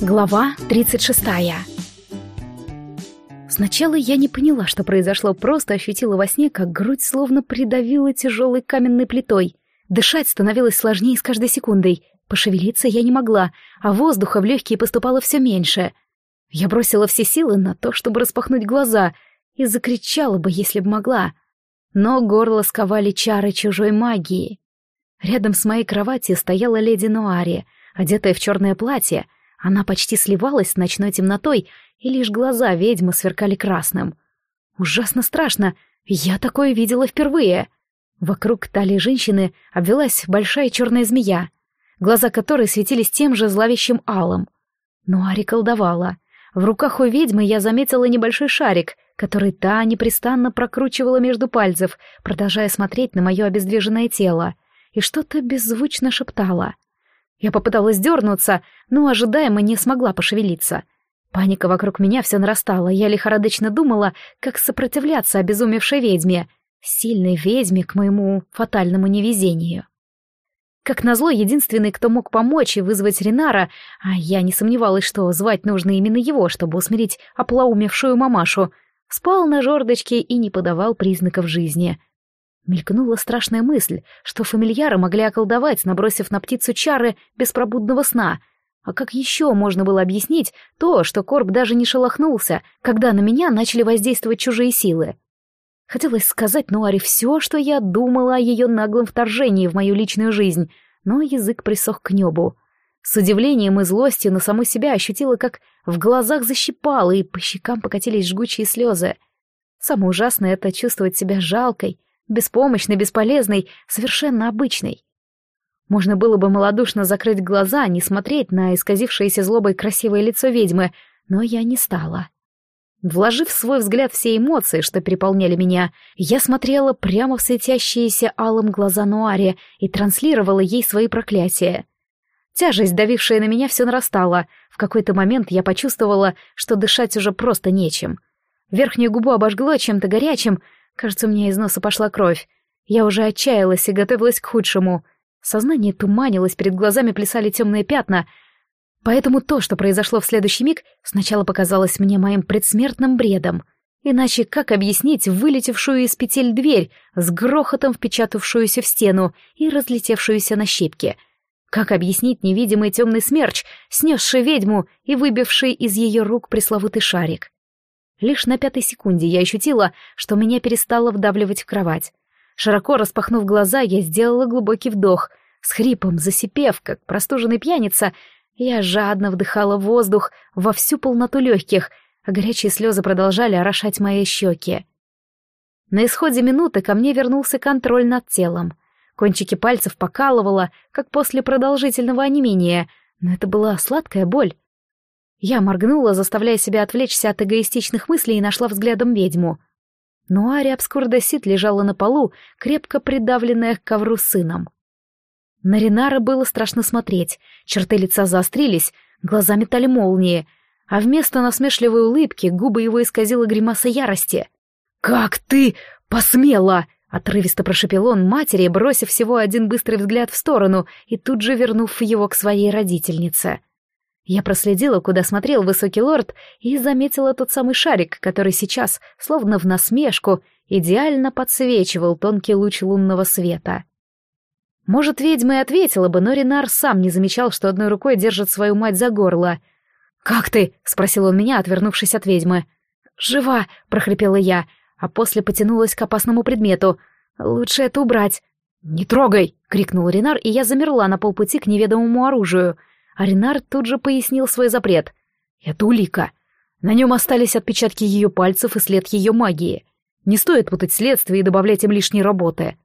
Глава 36 Сначала я не поняла, что произошло, просто ощутила во сне, как грудь словно придавила тяжелой каменной плитой. Дышать становилось сложнее с каждой секундой. Пошевелиться я не могла, а воздуха в легкие поступало все меньше. Я бросила все силы на то, чтобы распахнуть глаза, и закричала бы, если бы могла. Но горло сковали чары чужой магии. Рядом с моей кроватью стояла леди Нуари, одетая в черное платье — она почти сливалась с ночной темнотой, и лишь глаза ведьмы сверкали красным. Ужасно страшно, я такое видела впервые. Вокруг талии женщины обвелась большая черная змея, глаза которой светились тем же зловещим алым. Но Ари колдовала. В руках у ведьмы я заметила небольшой шарик, который та непрестанно прокручивала между пальцев, продолжая смотреть на мое обездвиженное тело, и что-то беззвучно шептала — я попыталась дернуться, но ожидаемо не смогла пошевелиться. Паника вокруг меня все нарастала, я лихорадочно думала, как сопротивляться обезумевшей ведьме, сильной ведьме к моему фатальному невезению. Как назло, единственный, кто мог помочь и вызвать Ренара, а я не сомневалась, что звать нужно именно его, чтобы усмирить оплоумевшую мамашу, спал на жердочке и не подавал признаков жизни. Мелькнула страшная мысль, что фамильяры могли околдовать, набросив на птицу чары беспробудного сна. А как еще можно было объяснить то, что Корб даже не шелохнулся, когда на меня начали воздействовать чужие силы? Хотелось сказать Нуаре все, что я думала о ее наглом вторжении в мою личную жизнь, но язык присох к небу. С удивлением и злостью на саму себя ощутила, как в глазах защипало, и по щекам покатились жгучие слезы. Самое ужасное — это чувствовать себя жалкой, беспомощной, бесполезной, совершенно обычной. Можно было бы малодушно закрыть глаза, не смотреть на исказившееся злобой красивое лицо ведьмы, но я не стала. Вложив в свой взгляд все эмоции, что переполняли меня, я смотрела прямо в светящиеся алым глаза Нуаре и транслировала ей свои проклятия. Тяжесть, давившая на меня, все нарастала. В какой-то момент я почувствовала, что дышать уже просто нечем. Верхнюю губу обожгло чем-то горячим, Кажется, у меня из носа пошла кровь. Я уже отчаялась и готовилась к худшему. Сознание туманилось, перед глазами плясали темные пятна. Поэтому то, что произошло в следующий миг, сначала показалось мне моим предсмертным бредом. Иначе как объяснить вылетевшую из петель дверь, с грохотом впечатавшуюся в стену и разлетевшуюся на щепки? Как объяснить невидимый темный смерч, снесший ведьму и выбивший из ее рук пресловутый шарик? Лишь на пятой секунде я ощутила, что меня перестало вдавливать в кровать. Широко распахнув глаза, я сделала глубокий вдох. С хрипом, засипев, как простуженный пьяница, я жадно вдыхала воздух во всю полноту легких, а горячие слезы продолжали орошать мои щеки. На исходе минуты ко мне вернулся контроль над телом. Кончики пальцев покалывало, как после продолжительного онемения, но это была сладкая боль. Я моргнула, заставляя себя отвлечься от эгоистичных мыслей и нашла взглядом ведьму. Но Ари Обскурдесит лежала на полу, крепко придавленная к ковру сыном. На Ренара было страшно смотреть, черты лица заострились, глаза метали молнии, а вместо насмешливой улыбки губы его исказила гримаса ярости. «Как ты посмела!» — отрывисто прошепел он матери, бросив всего один быстрый взгляд в сторону и тут же вернув его к своей родительнице. Я проследила, куда смотрел высокий лорд, и заметила тот самый шарик, который сейчас, словно в насмешку, идеально подсвечивал тонкий луч лунного света. Может, ведьма и ответила бы, но Ренар сам не замечал, что одной рукой держит свою мать за горло. «Как ты?» — спросил он меня, отвернувшись от ведьмы. «Жива!» — прохрипела я, а после потянулась к опасному предмету. «Лучше это убрать». «Не трогай!» — крикнул Ренар, и я замерла на полпути к неведомому оружию — Аринар тут же пояснил свой запрет. «Это улика. На нем остались отпечатки ее пальцев и след ее магии. Не стоит путать следствие и добавлять им лишней работы».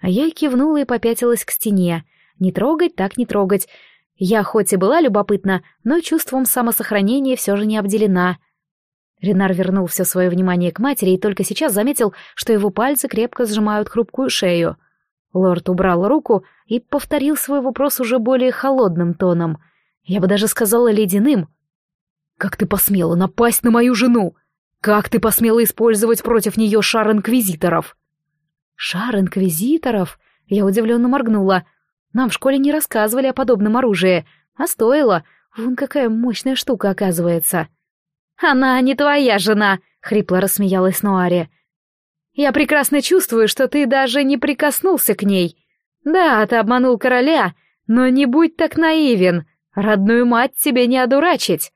А я кивнула и попятилась к стене. Не трогать, так не трогать. Я хоть и была любопытна, но чувством самосохранения все же не обделена. Ренар вернул все свое внимание к матери и только сейчас заметил, что его пальцы крепко сжимают хрупкую шею — Лорд убрал руку и повторил свой вопрос уже более холодным тоном. Я бы даже сказала ледяным. «Как ты посмела напасть на мою жену? Как ты посмела использовать против нее шар инквизиторов?» «Шар инквизиторов?» Я удивленно моргнула. «Нам в школе не рассказывали о подобном оружии, а стоило. Вон какая мощная штука оказывается. «Она не твоя жена!» — хрипло рассмеялась Нуаре. «Я прекрасно чувствую, что ты даже не прикоснулся к ней. Да, ты обманул короля, но не будь так наивен. Родную мать тебе не одурачить».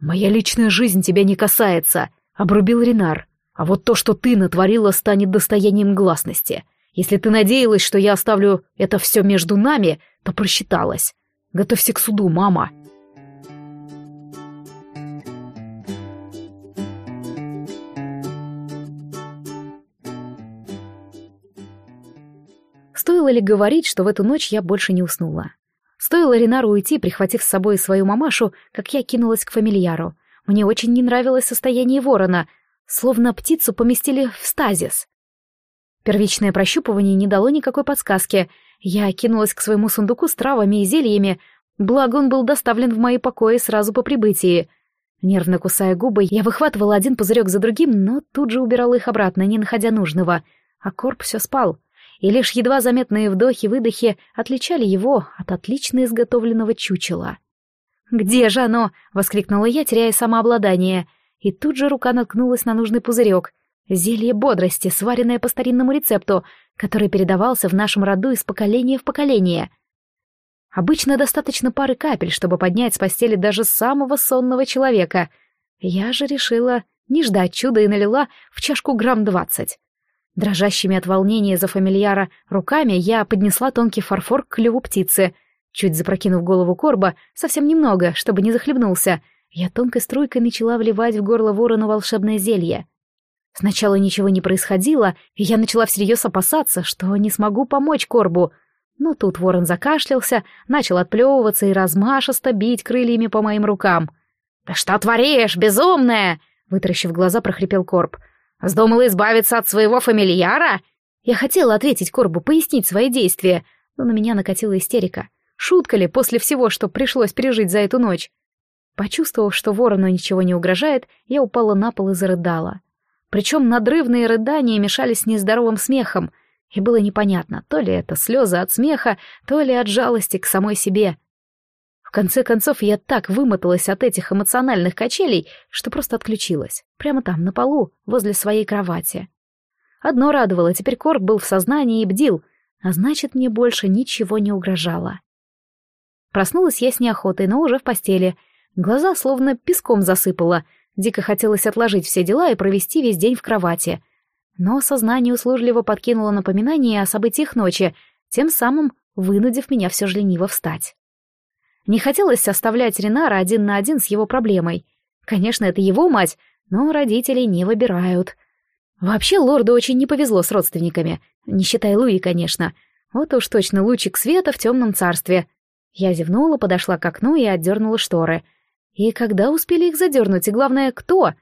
«Моя личная жизнь тебя не касается», — обрубил Ренар. «А вот то, что ты натворила, станет достоянием гласности. Если ты надеялась, что я оставлю это все между нами, то просчиталась. Готовься к суду, мама». Стоило ли говорить, что в эту ночь я больше не уснула? Стоило Ренару уйти, прихватив с собой свою мамашу, как я кинулась к фамильяру. Мне очень не нравилось состояние ворона, словно птицу поместили в стазис. Первичное прощупывание не дало никакой подсказки. Я кинулась к своему сундуку с травами и зельями, благо он был доставлен в мои покои сразу по прибытии. Нервно кусая губы, я выхватывала один пузырек за другим, но тут же убирала их обратно, не находя нужного. А корп все спал и лишь едва заметные вдохи-выдохи отличали его от отлично изготовленного чучела. «Где же оно?» — воскликнула я, теряя самообладание. И тут же рука наткнулась на нужный пузырек. Зелье бодрости, сваренное по старинному рецепту, который передавался в нашем роду из поколения в поколение. Обычно достаточно пары капель, чтобы поднять с постели даже самого сонного человека. Я же решила не ждать чуда и налила в чашку грамм двадцать. Дрожащими от волнения за фамильяра руками я поднесла тонкий фарфор к клюву птицы. Чуть запрокинув голову корба, совсем немного, чтобы не захлебнулся, я тонкой струйкой начала вливать в горло ворона волшебное зелье. Сначала ничего не происходило, и я начала всерьез опасаться, что не смогу помочь корбу. Но тут ворон закашлялся, начал отплевываться и размашисто бить крыльями по моим рукам. «Да что творишь, безумная!» — вытаращив глаза, прохрипел корб — Вздумала избавиться от своего фамильяра? Я хотела ответить Корбу, пояснить свои действия, но на меня накатила истерика. Шутка ли после всего, что пришлось пережить за эту ночь? Почувствовав, что ворону ничего не угрожает, я упала на пол и зарыдала. Причем надрывные рыдания мешались с нездоровым смехом, и было непонятно, то ли это слезы от смеха, то ли от жалости к самой себе. Конце концов, я так вымоталась от этих эмоциональных качелей, что просто отключилась. Прямо там, на полу, возле своей кровати. Одно радовало, теперь Корк был в сознании и бдил, а значит, мне больше ничего не угрожало. Проснулась я с неохотой, но уже в постели. Глаза словно песком засыпало. Дико хотелось отложить все дела и провести весь день в кровати. Но сознание услужливо подкинуло напоминание о событиях ночи, тем самым вынудив меня все же лениво встать. Не хотелось оставлять Ренара один на один с его проблемой. Конечно, это его мать, но родители не выбирают. Вообще, лорду очень не повезло с родственниками, не считая Луи, конечно. Вот уж точно лучик света в темном царстве. Я зевнула, подошла к окну и отдернула шторы. И когда успели их задернуть, и главное, кто?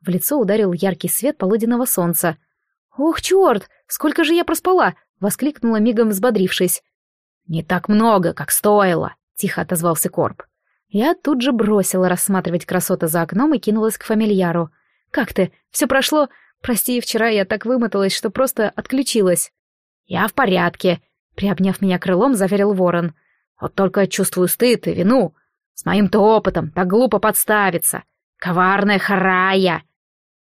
В лицо ударил яркий свет полуденного солнца. «Ох, черт! Сколько же я проспала!» — воскликнула мигом взбодрившись. «Не так много, как стоило», — тихо отозвался Корп. Я тут же бросила рассматривать красоты за окном и кинулась к фамильяру. «Как ты? Все прошло? Прости, вчера я так вымоталась, что просто отключилась». «Я в порядке», — приобняв меня крылом, заверил ворон. «Вот только чувствую стыд и вину. С моим-то опытом так глупо подставиться. Коварная харая!»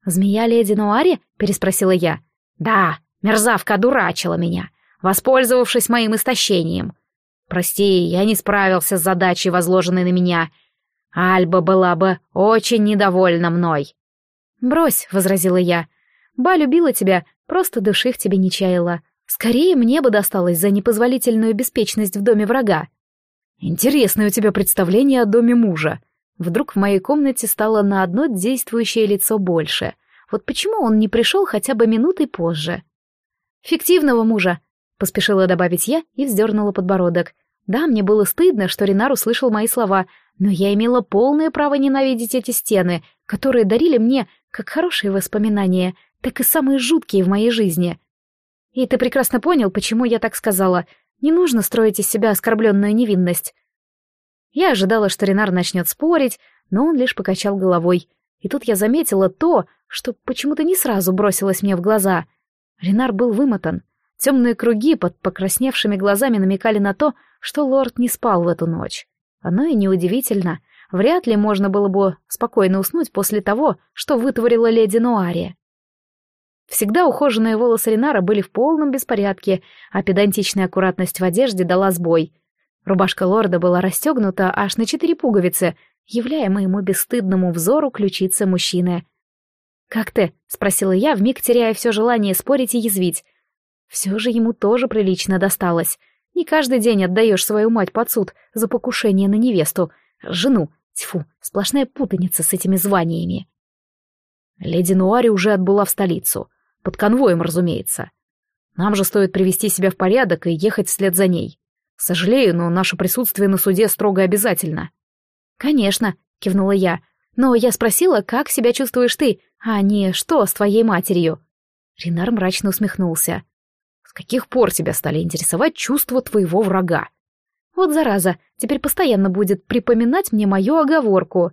«Змея леди Нуари?» — переспросила я. «Да, мерзавка одурачила меня, воспользовавшись моим истощением. Прости, я не справился с задачей, возложенной на меня. Альба была бы очень недовольна мной. «Брось», — возразила я. «Ба любила тебя, просто души в тебе не чаяла. Скорее мне бы досталось за непозволительную беспечность в доме врага». «Интересное у тебя представление о доме мужа». Вдруг в моей комнате стало на одно действующее лицо больше. Вот почему он не пришел хотя бы минутой позже? «Фиктивного мужа», — поспешила добавить я и вздернула подбородок. Да, мне было стыдно, что Ренар услышал мои слова, но я имела полное право ненавидеть эти стены, которые дарили мне как хорошие воспоминания, так и самые жуткие в моей жизни. И ты прекрасно понял, почему я так сказала. Не нужно строить из себя оскорбленную невинность. Я ожидала, что Ренар начнет спорить, но он лишь покачал головой. И тут я заметила то, что почему-то не сразу бросилось мне в глаза. Ренар был вымотан. Темные круги под покрасневшими глазами намекали на то, что лорд не спал в эту ночь. Оно и неудивительно. Вряд ли можно было бы спокойно уснуть после того, что вытворила леди Нуари. Всегда ухоженные волосы Ренара были в полном беспорядке, а педантичная аккуратность в одежде дала сбой. Рубашка лорда была расстегнута аж на четыре пуговицы, являя моему бесстыдному взору ключицы мужчины. «Как ты?» — спросила я, вмиг теряя все желание спорить и язвить. Все же ему тоже прилично досталось. Не каждый день отдаешь свою мать под суд за покушение на невесту, жену. Тьфу, сплошная путаница с этими званиями. Леди Нуари уже отбыла в столицу. Под конвоем, разумеется. Нам же стоит привести себя в порядок и ехать вслед за ней. Сожалею, но наше присутствие на суде строго обязательно. Конечно, кивнула я. Но я спросила, как себя чувствуешь ты, а не что с твоей матерью. Ренар мрачно усмехнулся. С каких пор тебя стали интересовать чувства твоего врага? Вот зараза, теперь постоянно будет припоминать мне мою оговорку.